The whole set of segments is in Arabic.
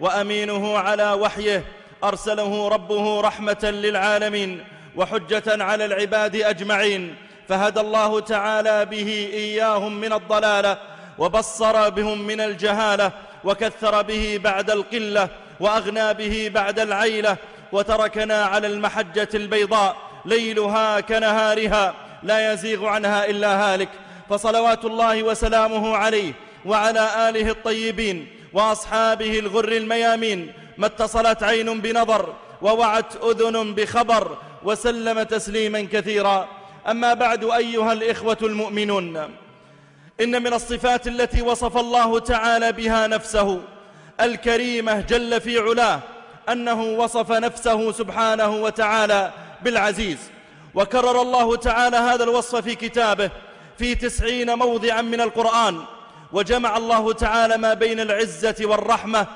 وأمينه على وحيه أرسله ربه رحمة للعالمين وحجة على العباد أجمعين فهدى الله تعالى به إياهم من الضلالة وبصر بهم من الجهالة وكثر به بعد القلة وأغنى به بعد العيلة وتركنا على المحجة البيضاء ليلها كنهارها لا يزيغ عنها إلا هالك فصلوات الله وسلامه عليه وعلى آله الطيبين وأصحابه الغر الميامين ما اتصلت عين بنظر ووعت أذن بخبر وسلم تسليما كثيرا. أما بعد أيها الإخوة المؤمنون إن من الصفات التي وصف الله تعالى بها نفسه الكريمة جل في علاه أنه وصف نفسه سبحانه وتعالى بالعزيز. وكرر الله تعالى هذا الوصف في كتابه في تسعين موضعا من القرآن. وجمع الله تعالى ما بين العزة والرحمة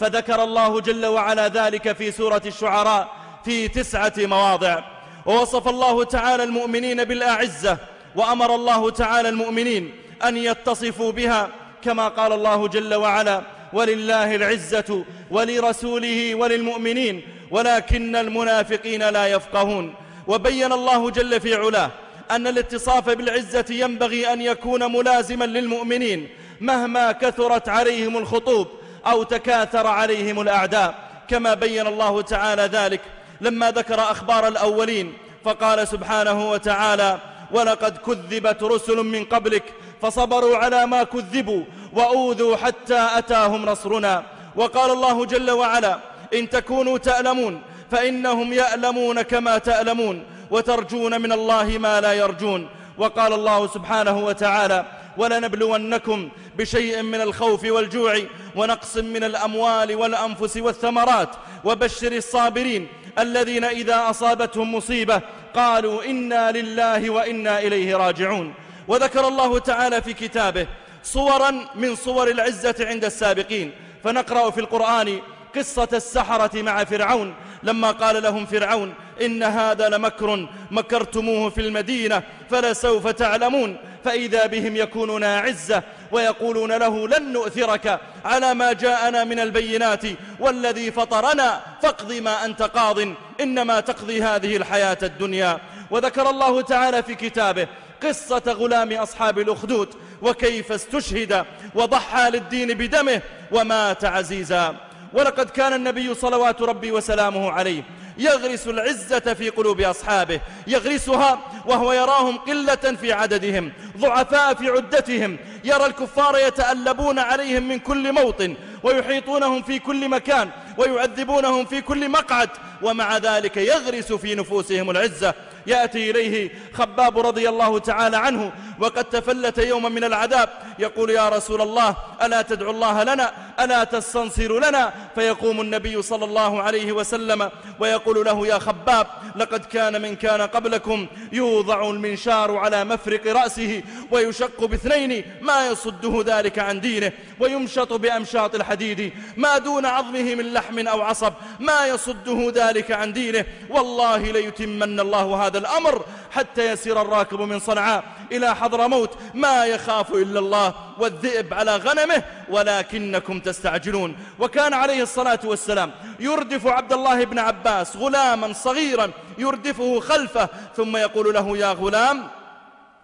فذكر الله جل وعلا ذلك في سورة الشعراء في تسعة مواضع. ووصف الله تعالى المؤمنين بالأعزة وأمر الله تعالى المؤمنين أن يتصفوا بها كما قال الله جل وعلا ولله العزة ولرسوله وللمؤمنين ولكن المنافقين لا يفقهون وبين الله جل في علاه أن الاتصاف بالعزة ينبغي أن يكون ملازما للمؤمنين مهما كثرت عليهم الخطوب أو تكاثر عليهم الأعداء. كما بين الله تعالى ذلك. لما ذكر أخبار الأولين فقال سبحانه وتعالى ولقد كذبت رسل من قبلك فصبروا على ما كذبوا وأوذوا حتى أتاهم نصرنا وقال الله جل وعلا إن تكونوا تألمون فإنهم يألمون كما تألمون وترجون من الله ما لا يرجون. وقال الله سبحانه وتعالى ولنبلونكم بشيء من الخوف والجوع ونقص من الأموال والأنفس والثمرات وبشر الصابرين الذين إذا أصابتهم مصيبة قالوا إنا لله وإنا إليه راجعون. وذكر الله تعالى في كتابه صورا من صور العزة عند السابقين. فنقرأ في القرآن قصة السحرة مع فرعون. لما قال لهم فرعون إن هذا لمكر مكرتموه في المدينة فلسوف تعلمون. فإذا بهم يكونون عزة ويقولون له لن نؤثرك على ما جاءنا من البينات والذي فطرنا فاقض ما أنت قاض إنما تقضي هذه الحياة الدنيا. وذكر الله تعالى في كتابه قصة غلام أصحاب الأخدود وكيف استشهد وضحى للدين بدمه ومات عزيزا. ولقد كان النبي صلوات ربي وسلامه عليه يغرس العزة في قلوب أصحابه يغرسها وهو يراهم قلة في عددهم ضعفاء في عدتهم يرى الكفار يتألبون عليهم من كل موطن ويحيطونهم في كل مكان ويعذبونهم في كل مقعد ومع ذلك يغرس في نفوسهم العزة. يأتي إليه خباب رضي الله تعالى عنه وقد تفلت يوما من العذاب. يقول يا رسول الله ألا تدعو الله لنا؟ ألا تستنصر لنا؟ فيقوم النبي صلى الله عليه وسلم ويقول له يا خباب لقد كان من كان قبلكم يوضع المنشار على مفرق رأسه ويشق باثنين ما يصده ذلك عن دينه ويمشط بأمشاط الحديد ما دون عظمه من لحم أو عصب ما يصده ذلك عن دينه. والله ليتمن الله هذا الأمر حتى يسير الراكب من صنعاء إلى حضرموت ما يخاف إلا الله والذئب على غنمه ولكنكم تستعجلون. وكان عليه الصلاة والسلام يردف عبد الله بن عباس غلاما صغيرا يردفه خلفه ثم يقول له يا غلام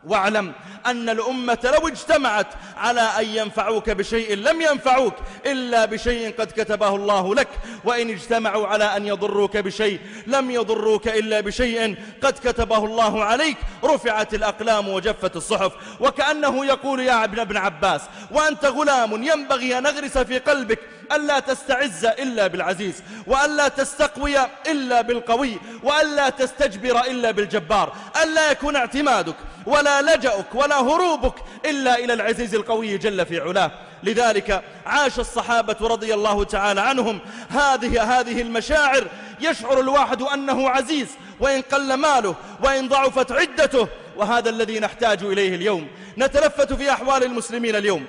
واعلم أن الأمة لو اجتمعت على أن ينفعوك بشيء لم ينفعوك إلا بشيء قد كتبه الله لك وإن اجتمعوا على أن يضروك بشيء لم يضروك إلا بشيء قد كتبه الله عليك رفعت الأقلام وجفت الصحف. وكأنه يقول يا ابن عباس وأنت غلام ينبغي أن أغرس في قلبك ألا تستعز إلا بالعزيز وألا تستقوي إلا بالقوي وألا تستجبر إلا بالجبار. ألا يكون اعتمادك ولا لجأك ولا هروبك إلا إلى العزيز القوي جل في علاه. لذلك عاش الصحابة رضي الله تعالى عنهم. هذه هذه المشاعر يشعر الواحد أنه عزيز وإن قل ماله وإن ضعفت عدته. وهذا الذي نحتاج إليه اليوم. نتلفت في أحوال المسلمين اليوم.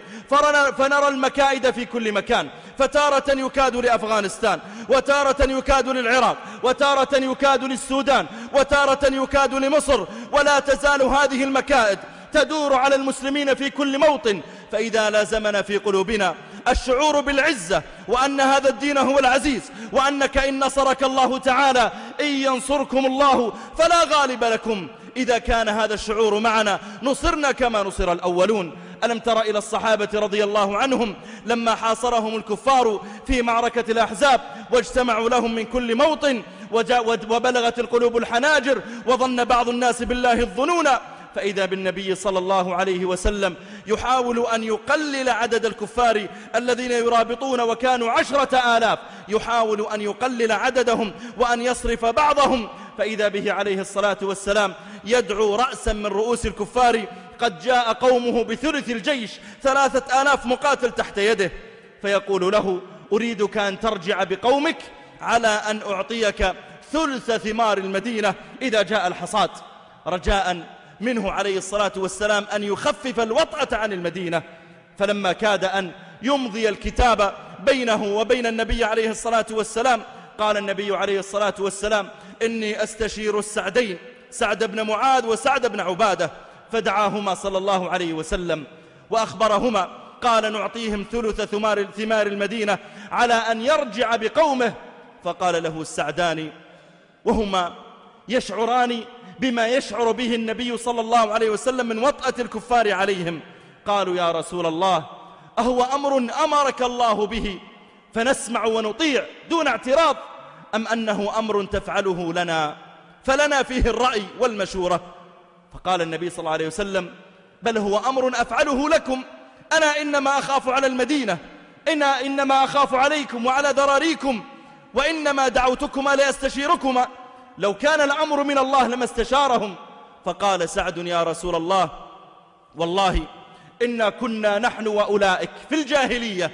فنرى المكائد في كل مكان. فتارة يكاد لأفغانستان وتارة يكاد للعراق وتارة يكاد للسودان وتارة يكاد لمصر ولا تزال هذه المكائد تدور على المسلمين في كل موطن. فإذا لازمنا في قلوبنا الشعور بالعزة وأن هذا الدين هو العزيز وأنك إن نصرك الله تعالى إن ينصركم الله فلا غالب لكم. إذا كان هذا الشعور معنا نصرنا كما نصر الأولون. ألم تر إلى الصحابة رضي الله عنهم لما حاصرهم الكفار في معركة الأحزاب واجتمعوا لهم من كل موطن وبلغت القلوب الحناجر وظن بعض الناس بالله الظنون. فإذا بالنبي صلى الله عليه وسلم يحاول أن يقلل عدد الكفار الذين يرابطون وكانوا عشرة آلاف يحاول أن يقلل عددهم وأن يصرف بعضهم. فإذا به عليه الصلاة والسلام يدعو رأسا من رؤوس الكفار قد جاء قومه بثلث الجيش ثلاثة آلاف مقاتل تحت يده. فيقول له أريدك أن ترجع بقومك على أن أعطيك ثلث ثمار المدينة إذا جاء الحصاد. رجاء منه عليه الصلاة والسلام أن يخفف الوطأة عن المدينة. فلما كاد أن يمضي الكتاب بينه وبين النبي عليه الصلاة والسلام قال النبي عليه الصلاة والسلام إني أستشير السعدين سعد بن معاذ وسعد بن عبادة. فدعاهما صلى الله عليه وسلم وأخبرهما قال نعطيهم ثلث ثمار, ثمار المدينة على أن يرجع بقومه. فقال له السعدان وهما يشعران بما يشعر به النبي صلى الله عليه وسلم من وطأة الكفار عليهم. قالوا يا رسول الله أهو أمر أمرك الله به فنسمع ونطيع دون اعتراض أم أنه أمر تفعله لنا؟ فلنا فيه الرأي والمشورة. فقال النبي صلى الله عليه وسلم بل هو أمر أفعله لكم. أنا إنما أخاف على المدينة. إنا إنما أخاف عليكم وعلى ذراريكم وإنما دعوتكما لأستشيركما. لو كان الأمر من الله لما استشارهم. فقال سعد يا رسول الله والله إنا كنا نحن وأولئك في الجاهلية.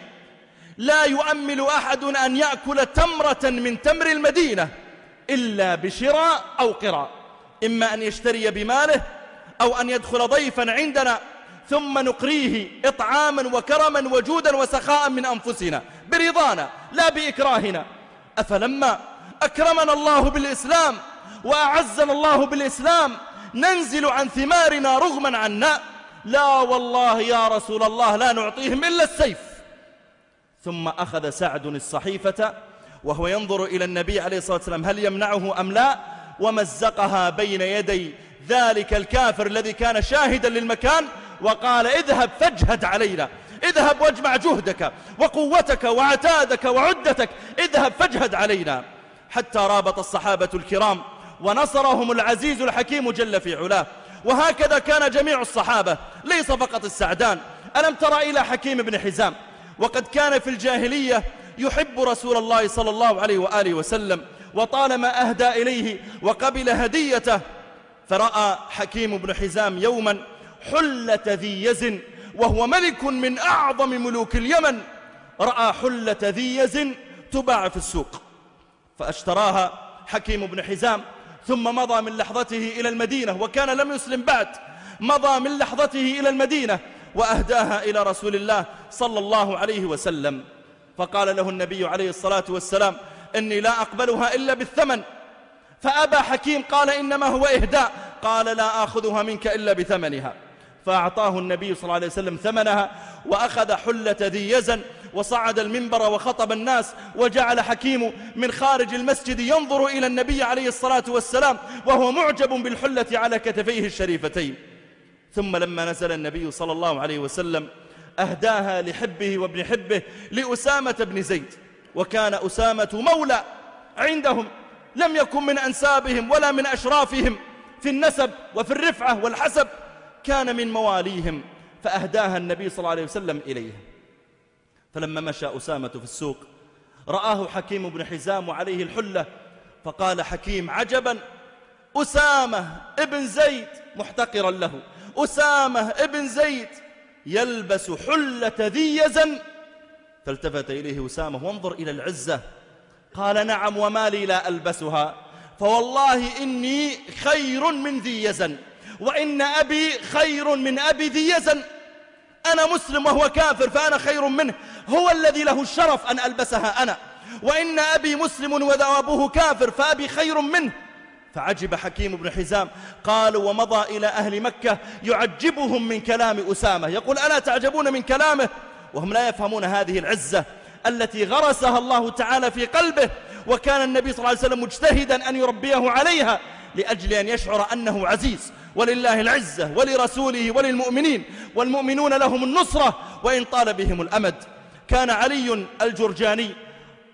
لا يؤمل أحد أن يأكل تمرة من تمر المدينة إلا بشراء أو قراء. إما أن يشتري بماله أو أن يدخل ضيفا عندنا ثم نقريه إطعاما وكرما وجودا وسخاء من أنفسنا برضانا لا بإكراهنا. أفلما أكرمنا الله بالإسلام وأعزنا الله بالإسلام ننزل عن ثمارنا رغما عنا. لا والله يا رسول الله لا نعطيهم إلا السيف. ثم أخذ سعد الصحيفة وهو ينظر إلى النبي عليه الصلاة والسلام هل يمنعه أم لا؟ ومزقها بين يدي. ذلك الكافر الذي كان شاهدا للمكان وقال اذهب فاجهد علينا. اذهب واجمع جهدك وقوتك وعتادك وعدتك. اذهب فاجهد علينا. حتى رابط الصحابة الكرام ونصرهم العزيز الحكيم جل في علاه. وهكذا كان جميع الصحابة. ليس فقط السعدان. ألم ترى إلى حكيم بن حزام؟ وقد كان في الجاهلية يحب رسول الله صلى الله عليه وآله وسلم وطالما أهدى إليه وقبل هديته فرأى حكيم بن حزام يوما حلة ذي يز وهو ملك من أعظم ملوك اليمن. رأى حلة ذي يز تباع في السوق فأشتراها حكيم بن حزام ثم مضى من لحظته إلى المدينة وكان لم يسلم بعد مضى من لحظته إلى المدينة وأهداها إلى رسول الله صلى الله عليه وسلم. فقال له النبي عليه الصلاة والسلام إني لا أقبلها إلا بالثمن. فأبى حكيم قال إنما هو إهداء. قال لا آخذها منك إلا بثمنها. فأعطاه النبي صلى الله عليه وسلم ثمنها وأخذ حلة ذي يزن وصعد المنبر وخطب الناس وجعل حكيم من خارج المسجد ينظر إلى النبي عليه الصلاة والسلام وهو معجب بالحلة على كتفيه الشريفتين. ثم لما نزل النبي صلى الله عليه وسلم أهداها لحبه وابن حبه لأسامة بن زيد. وكان أسامة مولى عندهم لم يكن من أنسابهم ولا من أشرافهم في النسب وفي الرفعة والحسب كان من مواليهم فأهداها النبي صلى الله عليه وسلم إليه. فلما مشى أسامة في السوق رآه حكيم بن حزام وعليه الحلة فقال حكيم عجبا أسامة ابن زيد محتقرا له أسامة ابن زيد يلبس حلة ذي يزن فالتفت إليه أسامة وانظر إلى العزة. قال نعم وما لي لا ألبسها. فوالله إني خير من ذي يزن وإن أبي خير من أبي ذي يزن. أنا مسلم وهو كافر فأنا خير منه هو الذي له الشرف أن ألبسها أنا. وإن أبي مسلم وأبوه كافر فأبي خير منه. فعجب حكيم بن حزام قالوا ومضى إلى أهل مكة يعجبهم من كلام أسامة. يقول ألا تعجبون من كلامه؟ وهم لا يفهمون هذه العزة التي غرسها الله تعالى في قلبه وكان النبي صلى الله عليه وسلم مجتهدا أن يربيه عليها لأجل أن يشعر أنه عزيز. ولله العزة ولرسوله وللمؤمنين. والمؤمنون لهم النصرة وإن طال بهم الأمد. كان علي الجرجاني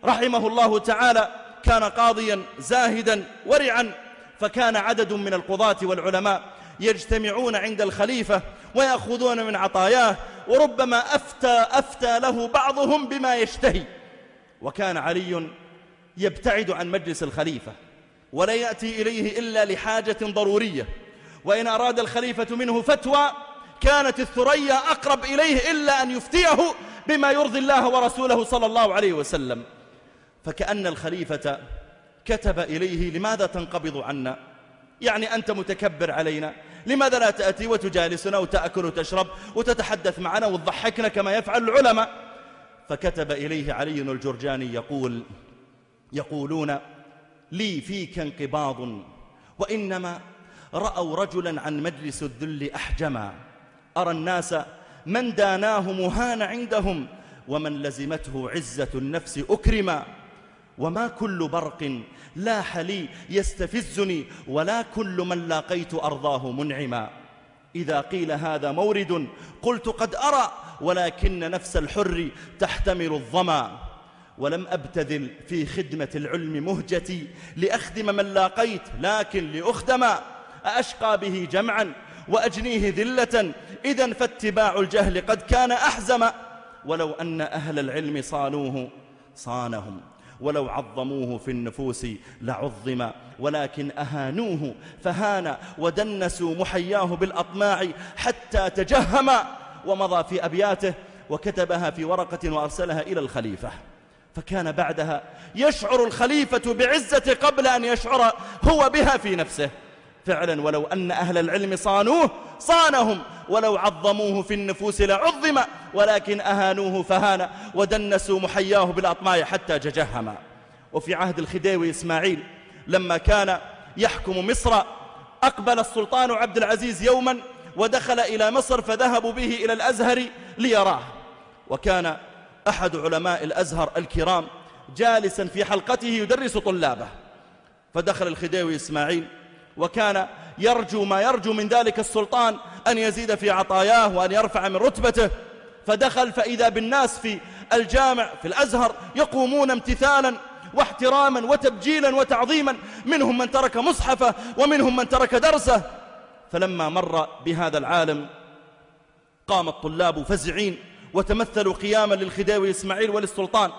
رحمه الله تعالى كان قاضيا زاهدا ورعا. فكان عدد من القضاة والعلماء يجتمعون عند الخليفة ويأخذون من عطاياه وربما أفتى, أفتى له بعضهم بما يشتهي. وكان علي يبتعد عن مجلس الخليفة ولا يأتي إليه إلا لحاجة ضرورية. وإن أراد الخليفة منه فتوى كانت الثريا أقرب إليه إلا أن يفتيه بما يرضي الله ورسوله صلى الله عليه وسلم. فكأن الخليفة كتب إليه لماذا تنقبض عنا؟ يعني أنت متكبر علينا لماذا لا تأتي وتجالسنا وتأكل وتشرب وتتحدث معنا وتضحكنا كما يفعل العلماء؟ فكتب إليه علي الجرجاني يقول يقولون لي فيك انقباض وإنما رأوا رجلا عن مجلس الذل أحجما. أرى الناس من داناه مهان عندهم ومن لزمته عزة النفس أكرما. وما كل برق لاح لي يستفزني ولا كل من لاقيت أرضاه منعما. إذا قيل هذا مورد قلت قد أرى ولكن نفس الحر تحتمل الظما. ولم أبتذل في خدمة العلم مهجتي لأخدم من لاقيت لكن لأخدما أشقى به جمعا وأجنيه ذلة. إذا فاتباع الجهل قد كان أحزم ولو أن أهل العلم صانوه صانهم. ولو عظموه في النفوس لعظم ولكن أهانوه فهان ودنسوا محياه بالأطماع حتى تجهم ومضى في أبياته وكتبها في ورقة وأرسلها إلى الخليفة. فكان بعدها يشعر الخليفة بعزة قبل أن يشعر هو بها في نفسه. فعلا ولو أن أهل العلم صانوه صانهم. ولو عظموه في النفوس لعظم ولكن أهانوه فهان. ودنسوا محياه بالأطماع حتى ججهما. وفي عهد الخديوي إسماعيل لما كان يحكم مصر أقبل السلطان عبد العزيز يوما ودخل إلى مصر فذهبوا به إلى الأزهر ليراه. وكان أحد علماء الأزهر الكرام جالسا في حلقته يدرس طلابه. فدخل الخديوي إسماعيل وكان يرجو ما يرجو من ذلك السلطان أن يزيد في عطاياه وأن يرفع من رتبته. فدخل فإذا بالناس في الجامع في الأزهر يقومون امتثالا واحتراما وتبجيلا وتعظيما. منهم من ترك مصحفة ومنهم من ترك درسة. فلما مر بهذا العالم قام الطلاب فزعين وتمثلوا قياما للخداوي إسماعيل وللسلطان.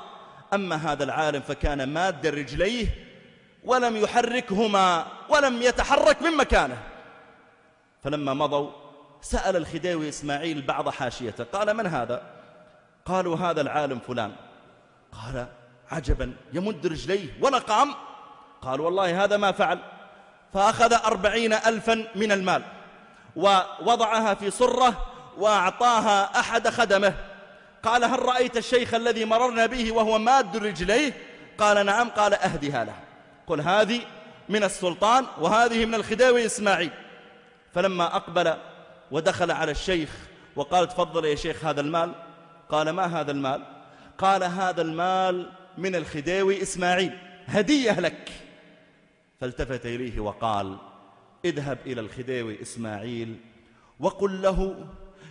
أما هذا العالم فكان ماد رجليه ولم يحركهما ولم يتحرك من مكانه. فلما مضوا سأل الخديوي إسماعيل بعض حاشيته قال من هذا؟ قالوا هذا العالم فلان. قال عجبا يمد رجليه ولا قام قال والله هذا ما فعل. فأخذ أربعين ألفا من المال ووضعها في صرة وأعطاها أحد خدمه. قال هل رأيت الشيخ الذي مررنا به وهو ماد رجليه؟ قال نعم. قال أهدها له. قل هذه من السلطان وهذه من الخداوي إسماعيل. فلما أقبل ودخل على الشيخ وقال تفضل يا شيخ هذا المال. قال ما هذا المال؟ قال هذا المال من الخداوي إسماعيل. هدية لك. فالتفت إليه وقال اذهب إلى الخداوي إسماعيل وقل له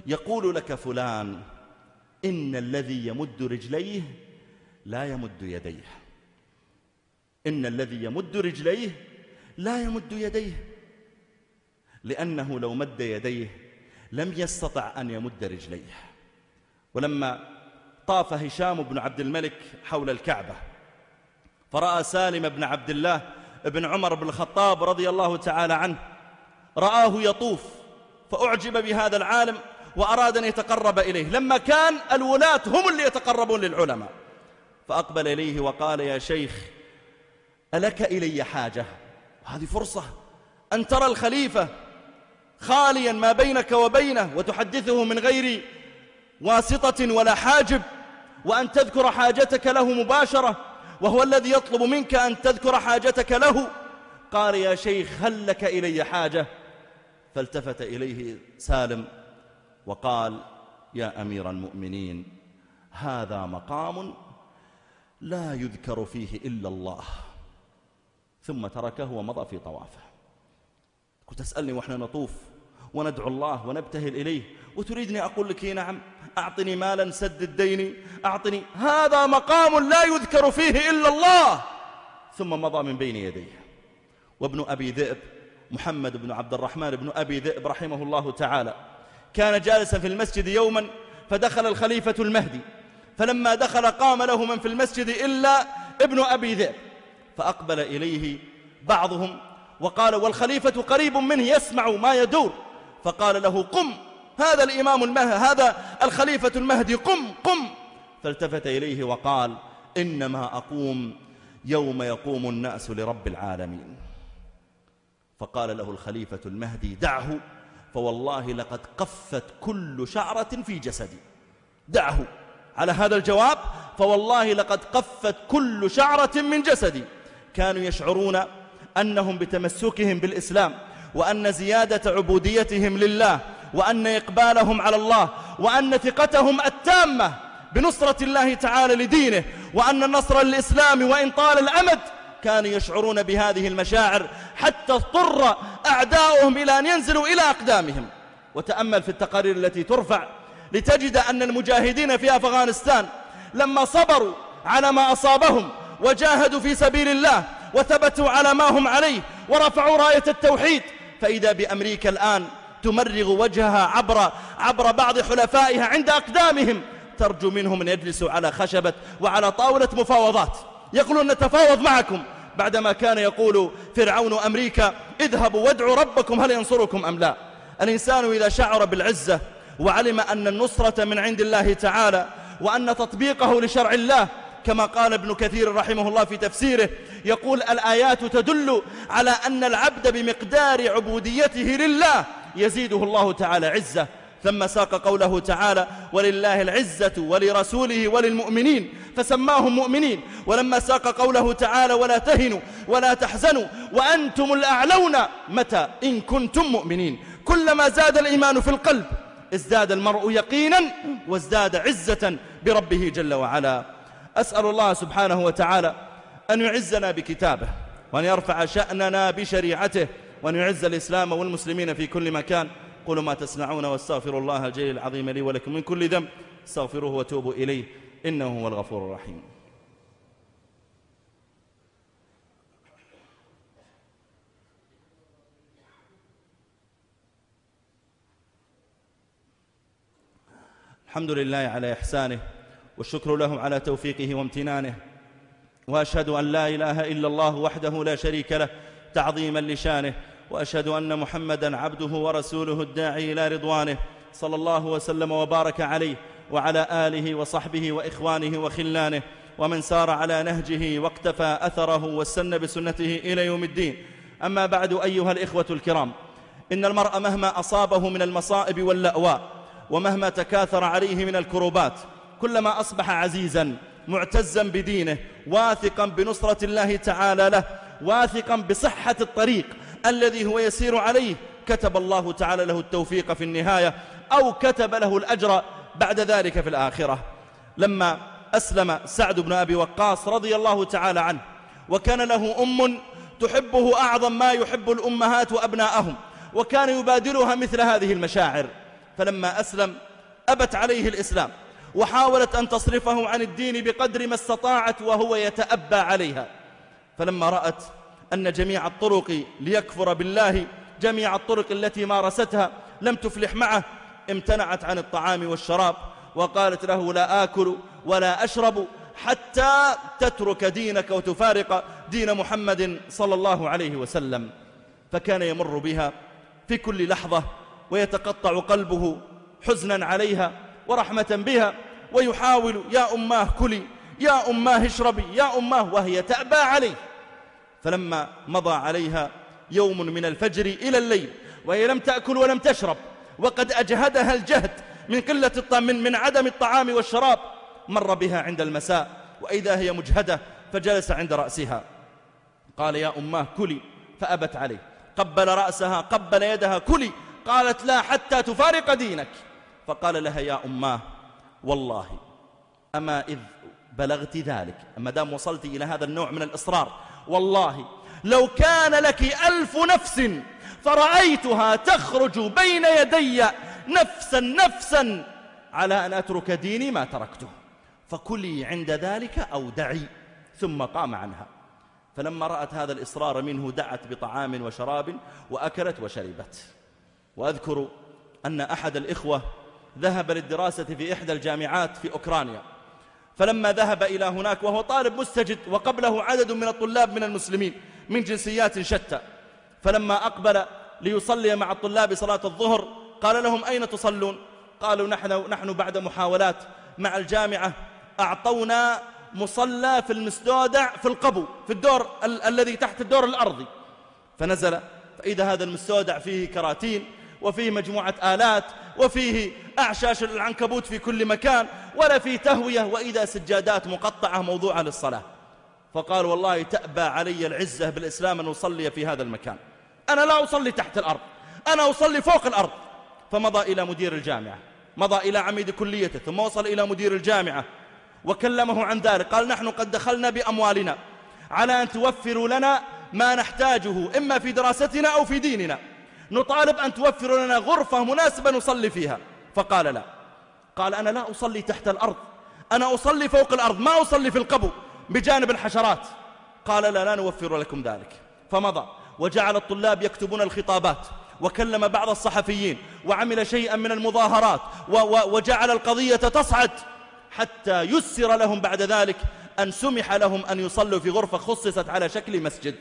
يقول لك فلان إن الذي يمد رجليه لا يمد يديه. إن الذي يمد رجليه لا يمد يديه لأنه لو مد يديه لم يستطع أن يمد رجليه. ولما طاف هشام بن عبد الملك حول الكعبة فرأى سالم بن عبد الله بن عمر بن الخطاب رضي الله تعالى عنه رآه يطوف فأعجب بهذا العالم وأراد أن يتقرب إليه. لما كان الولاة هم اللي يتقربون للعلماء فأقبل إليه وقال يا شيخ ألك إلي حاجة؟ هذه فرصة. أن ترى الخليفة خاليا ما بينك وبينه وتحدثه من غير واسطة ولا حاجب وأن تذكر حاجتك له مباشرة وهو الذي يطلب منك أن تذكر حاجتك له. قال يا شيخ هل لك إلي حاجة؟ فالتفت إليه سالم وقال يا أمير المؤمنين هذا مقام لا يذكر فيه إلا الله. ثم تركه ومضى في طوافه. كنت تسألني وإحنا نطوف وندعو الله ونبتهل إليه. وتريدني أقول لك نعم أعطني مالا سد الدين أعطني. هذا مقام لا يذكر فيه إلا الله. ثم مضى من بين يديه. وابن أبي ذئب محمد بن عبد الرحمن بن أبي ذئب رحمه الله تعالى كان جالسا في المسجد يوما فدخل الخليفة المهدي. فلما دخل قام له من في المسجد إلا ابن أبي ذئب. فأقبل إليه بعضهم وقال والخليفة قريب منه يسمع ما يدور فقال له قم هذا الإمام المهدي هذا الخليفة المهدي قم قم فالتفت إليه وقال إنما أقوم يوم يقوم الناس لرب العالمين فقال له الخليفة المهدي دعه فوالله لقد قفت كل شعرة في جسدي دعه على هذا الجواب فوالله لقد قفت كل شعرة من جسدي كانوا يشعرون أنهم بتمسكهم بالإسلام وأن زيادة عبوديتهم لله وأن إقبالهم على الله وأن ثقتهم التامة بنصرة الله تعالى لدينه وأن النصر للإسلام وإن طال الأمد كانوا يشعرون بهذه المشاعر حتى اضطر أعداؤهم إلى أن ينزلوا إلى أقدامهم. وتأمل في التقارير التي ترفع لتجد أن المجاهدين في أفغانستان لما صبروا على ما أصابهم وجاهدوا في سبيل الله وثبتوا على ما هم عليه ورفعوا راية التوحيد. فإذا بأمريكا الآن تمرغ وجهها عبر, عبر بعض حلفائها عند أقدامهم ترجو منهم أن يجلسوا على خشبة وعلى طاولة مفاوضات. يقولون نتفاوض معكم. بعدما كان يقول فرعون أمريكا اذهبوا وادعوا ربكم هل ينصركم أم لا؟ الإنسان إذا شعر بالعزة وعلم أن النصرة من عند الله تعالى وأن تطبيقه لشرع الله كما قال ابن كثير رحمه الله في تفسيره يقول الآيات تدل على أن العبد بمقدار عبوديته لله يزيده الله تعالى عزة. ثم ساق قوله تعالى ولله العزة ولرسوله وللمؤمنين فسماهم مؤمنين. ولما ساق قوله تعالى ولا تهنوا ولا تحزنوا وأنتم الأعلون متى؟ إن كنتم مؤمنين. كلما زاد الإيمان في القلب ازداد المرء يقينا وازداد عزة بربه جل وعلا. أسأل الله سبحانه وتعالى أن يعزنا بكتابه وأن يرفع شأننا بشريعته وأن يعز الإسلام والمسلمين في كل مكان. قولوا ما تسمعون واستغفر الله الجليل العظيم لي ولكم من كل ذنب. استغفروه وتوبوا إليه إنه هو الغفور الرحيم. الحمد لله على إحسانه والشكر له على توفيقه وامتنانه. وأشهد أن لا إله إلا الله وحده لا شريك له تعظيما لشانه. وأشهد أن محمدا عبده ورسوله الداعي إلى رضوانه صلى الله وسلم وبارك عليه وعلى آله وصحبه وإخوانه وخلانه. ومن سار على نهجه واقتفى أثره واستنى بسنته إلى يوم الدين. أما بعد أيها الإخوة الكرام إن المرء مهما أصابه من المصائب واللأواء ومهما تكاثر عليه من الكروبات كلما أصبح عزيزا معتزا بدينه واثقا بنصرة الله تعالى له واثقا بصحة الطريق الذي هو يسير عليه. كتب الله تعالى له التوفيق في النهاية أو كتب له الأجر بعد ذلك في الآخرة. لما أسلم سعد بن أبي وقاص رضي الله تعالى عنه وكان له أم تحبه أعظم ما يحب الأمهات وأبناءهم وكان يبادلها مثل هذه المشاعر. فلما أسلم أبت عليه الإسلام. وحاولت أن تصرفه عن الدين بقدر ما استطاعت وهو يتأبى عليها. فلما رأت أن جميع الطرق ليكفر بالله جميع الطرق التي مارستها لم تفلح معه امتنعت عن الطعام والشراب وقالت له لا آكل ولا أشرب حتى تترك دينك وتفارق دين محمد صلى الله عليه وسلم. فكان يمر بها في كل لحظة ويتقطع قلبه حزنا عليها ورحمة بها ويحاول يا أماه كلي يا أماه اشربي يا أماه وهي تأبى عليه. فلما مضى عليها يوم من الفجر إلى الليل وهي لم تأكل ولم تشرب وقد أجهدها الجهد من قلة من, من عدم الطعام والشراب مر بها عند المساء وإذا هي مجهدة فجلس عند رأسها. قال يا أماه كلي فأبت عليه. قبل رأسها قبل يدها كلي قالت لا حتى تفارق دينك. فقال لها يا أماه والله أما إذ بلغت ذلك أما دام وصلت إلى هذا النوع من الإصرار والله لو كان لك ألف نفس فرأيتها تخرج بين يدي نفسا نفسا على أن أترك ديني ما تركته. فكلي عند ذلك أو دعي. ثم قام عنها. فلما رأت هذا الإصرار منه دعت بطعام وشراب وأكلت وشربت. وأذكر أن أحد الإخوة ذهب للدراسة في إحدى الجامعات في أوكرانيا. فلما ذهب إلى هناك وهو طالب مستجد وقبله عدد من الطلاب من المسلمين من جنسيات شتى. فلما أقبل ليصلي مع الطلاب صلاة الظهر قال لهم أين تصلون؟ قالوا نحن, نحن بعد محاولات مع الجامعة. أعطونا مصلى في المستودع في القبو في الدور ال الذي تحت الدور الأرضي. فنزل فإذا هذا المستودع فيه كراتين وفيه مجموعة آلات وفيه أعشاش العنكبوت في كل مكان ولا فيه تهوية وإذا سجادات مقطعة موضوعة للصلاة. فقال والله تأبى علي العزة بالإسلام أن أصلي في هذا المكان. أنا لا أصلي تحت الأرض أنا أصلي فوق الأرض. فمضى إلى مدير الجامعة مضى إلى عميد كليته ثم وصل إلى مدير الجامعة وكلمه عن ذلك قال نحن قد دخلنا بأموالنا على أن توفروا لنا ما نحتاجه إما في دراستنا أو في ديننا. نطالب أن توفروا لنا غرفة مناسبة نصلي فيها. فقال لا. قال أنا لا أصلي تحت الأرض. أنا أصلي فوق الأرض ما أصلي في القبو بجانب الحشرات. قال لا لا نوفر لكم ذلك. فمضى وجعل الطلاب يكتبون الخطابات وكلم بعض الصحفيين وعمل شيئا من المظاهرات وجعل القضية تصعد حتى يسر لهم بعد ذلك أن سمح لهم أن يصلوا في غرفة خصصت على شكل مسجد.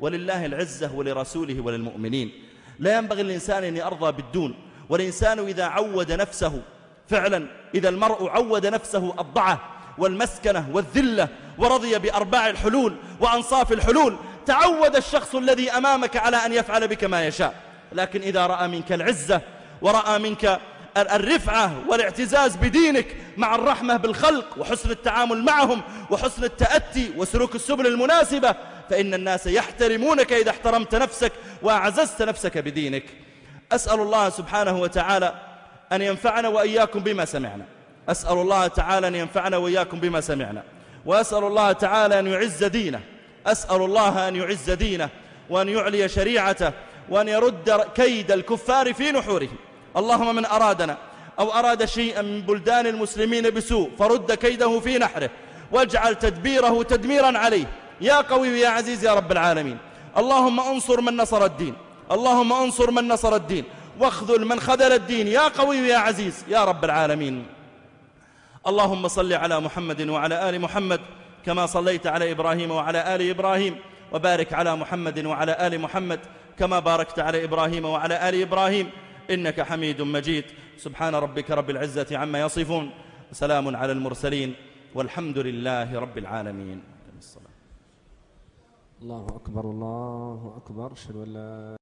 ولله العزة ولرسوله وللمؤمنين. لا ينبغي الإنسان أن يرضى بالدون. والإنسان إذا عود نفسه فعلا إذا المرء عود نفسه الضعة والمسكنة والذلة ورضي بأرباع الحلول وأنصاف الحلول تعود الشخص الذي أمامك على أن يفعل بك ما يشاء. لكن إذا رأى منك العزة ورأى منك الرفعة والاعتزاز بدينك مع الرحمة بالخلق وحسن التعامل معهم وحسن التأتي وسلوك السبل المناسبة فإن الناس يحترمونك إذا احترمت نفسك وأعززت نفسك بدينك. أسأل الله سبحانه وتعالى أن ينفعنا وإياكم بما سمعنا. أسأل الله تعالى أن ينفعنا وإياكم بما سمعنا. وأسأل الله تعالى أن يعز دينه. أسأل الله أن يعز دينه وأن يعلي شريعته وأن يرد كيد الكفار في نحوره. اللهم من أرادنا أو أراد شيئا من بلدان المسلمين بسوء فرد كيده في نحره واجعل تدبيره تدميرا عليه. يا قوي يا عزيز يا رب العالمين. اللهم انصر من نصر الدين. اللهم انصر من نصر الدين واخذل من خذل الدين. يا قوي يا عزيز يا رب العالمين. اللهم صل على محمد وعلى آل محمد كما صليت على إبراهيم وعلى آل إبراهيم وبارك على محمد وعلى آل محمد كما باركت على إبراهيم وعلى آل إبراهيم. إنك حميد مجيد. سبحان ربك رب العزة عما يصفون. وسلام على المرسلين. والحمد لله رب العالمين. الله أكبر الله أكبر. أشهد أن لا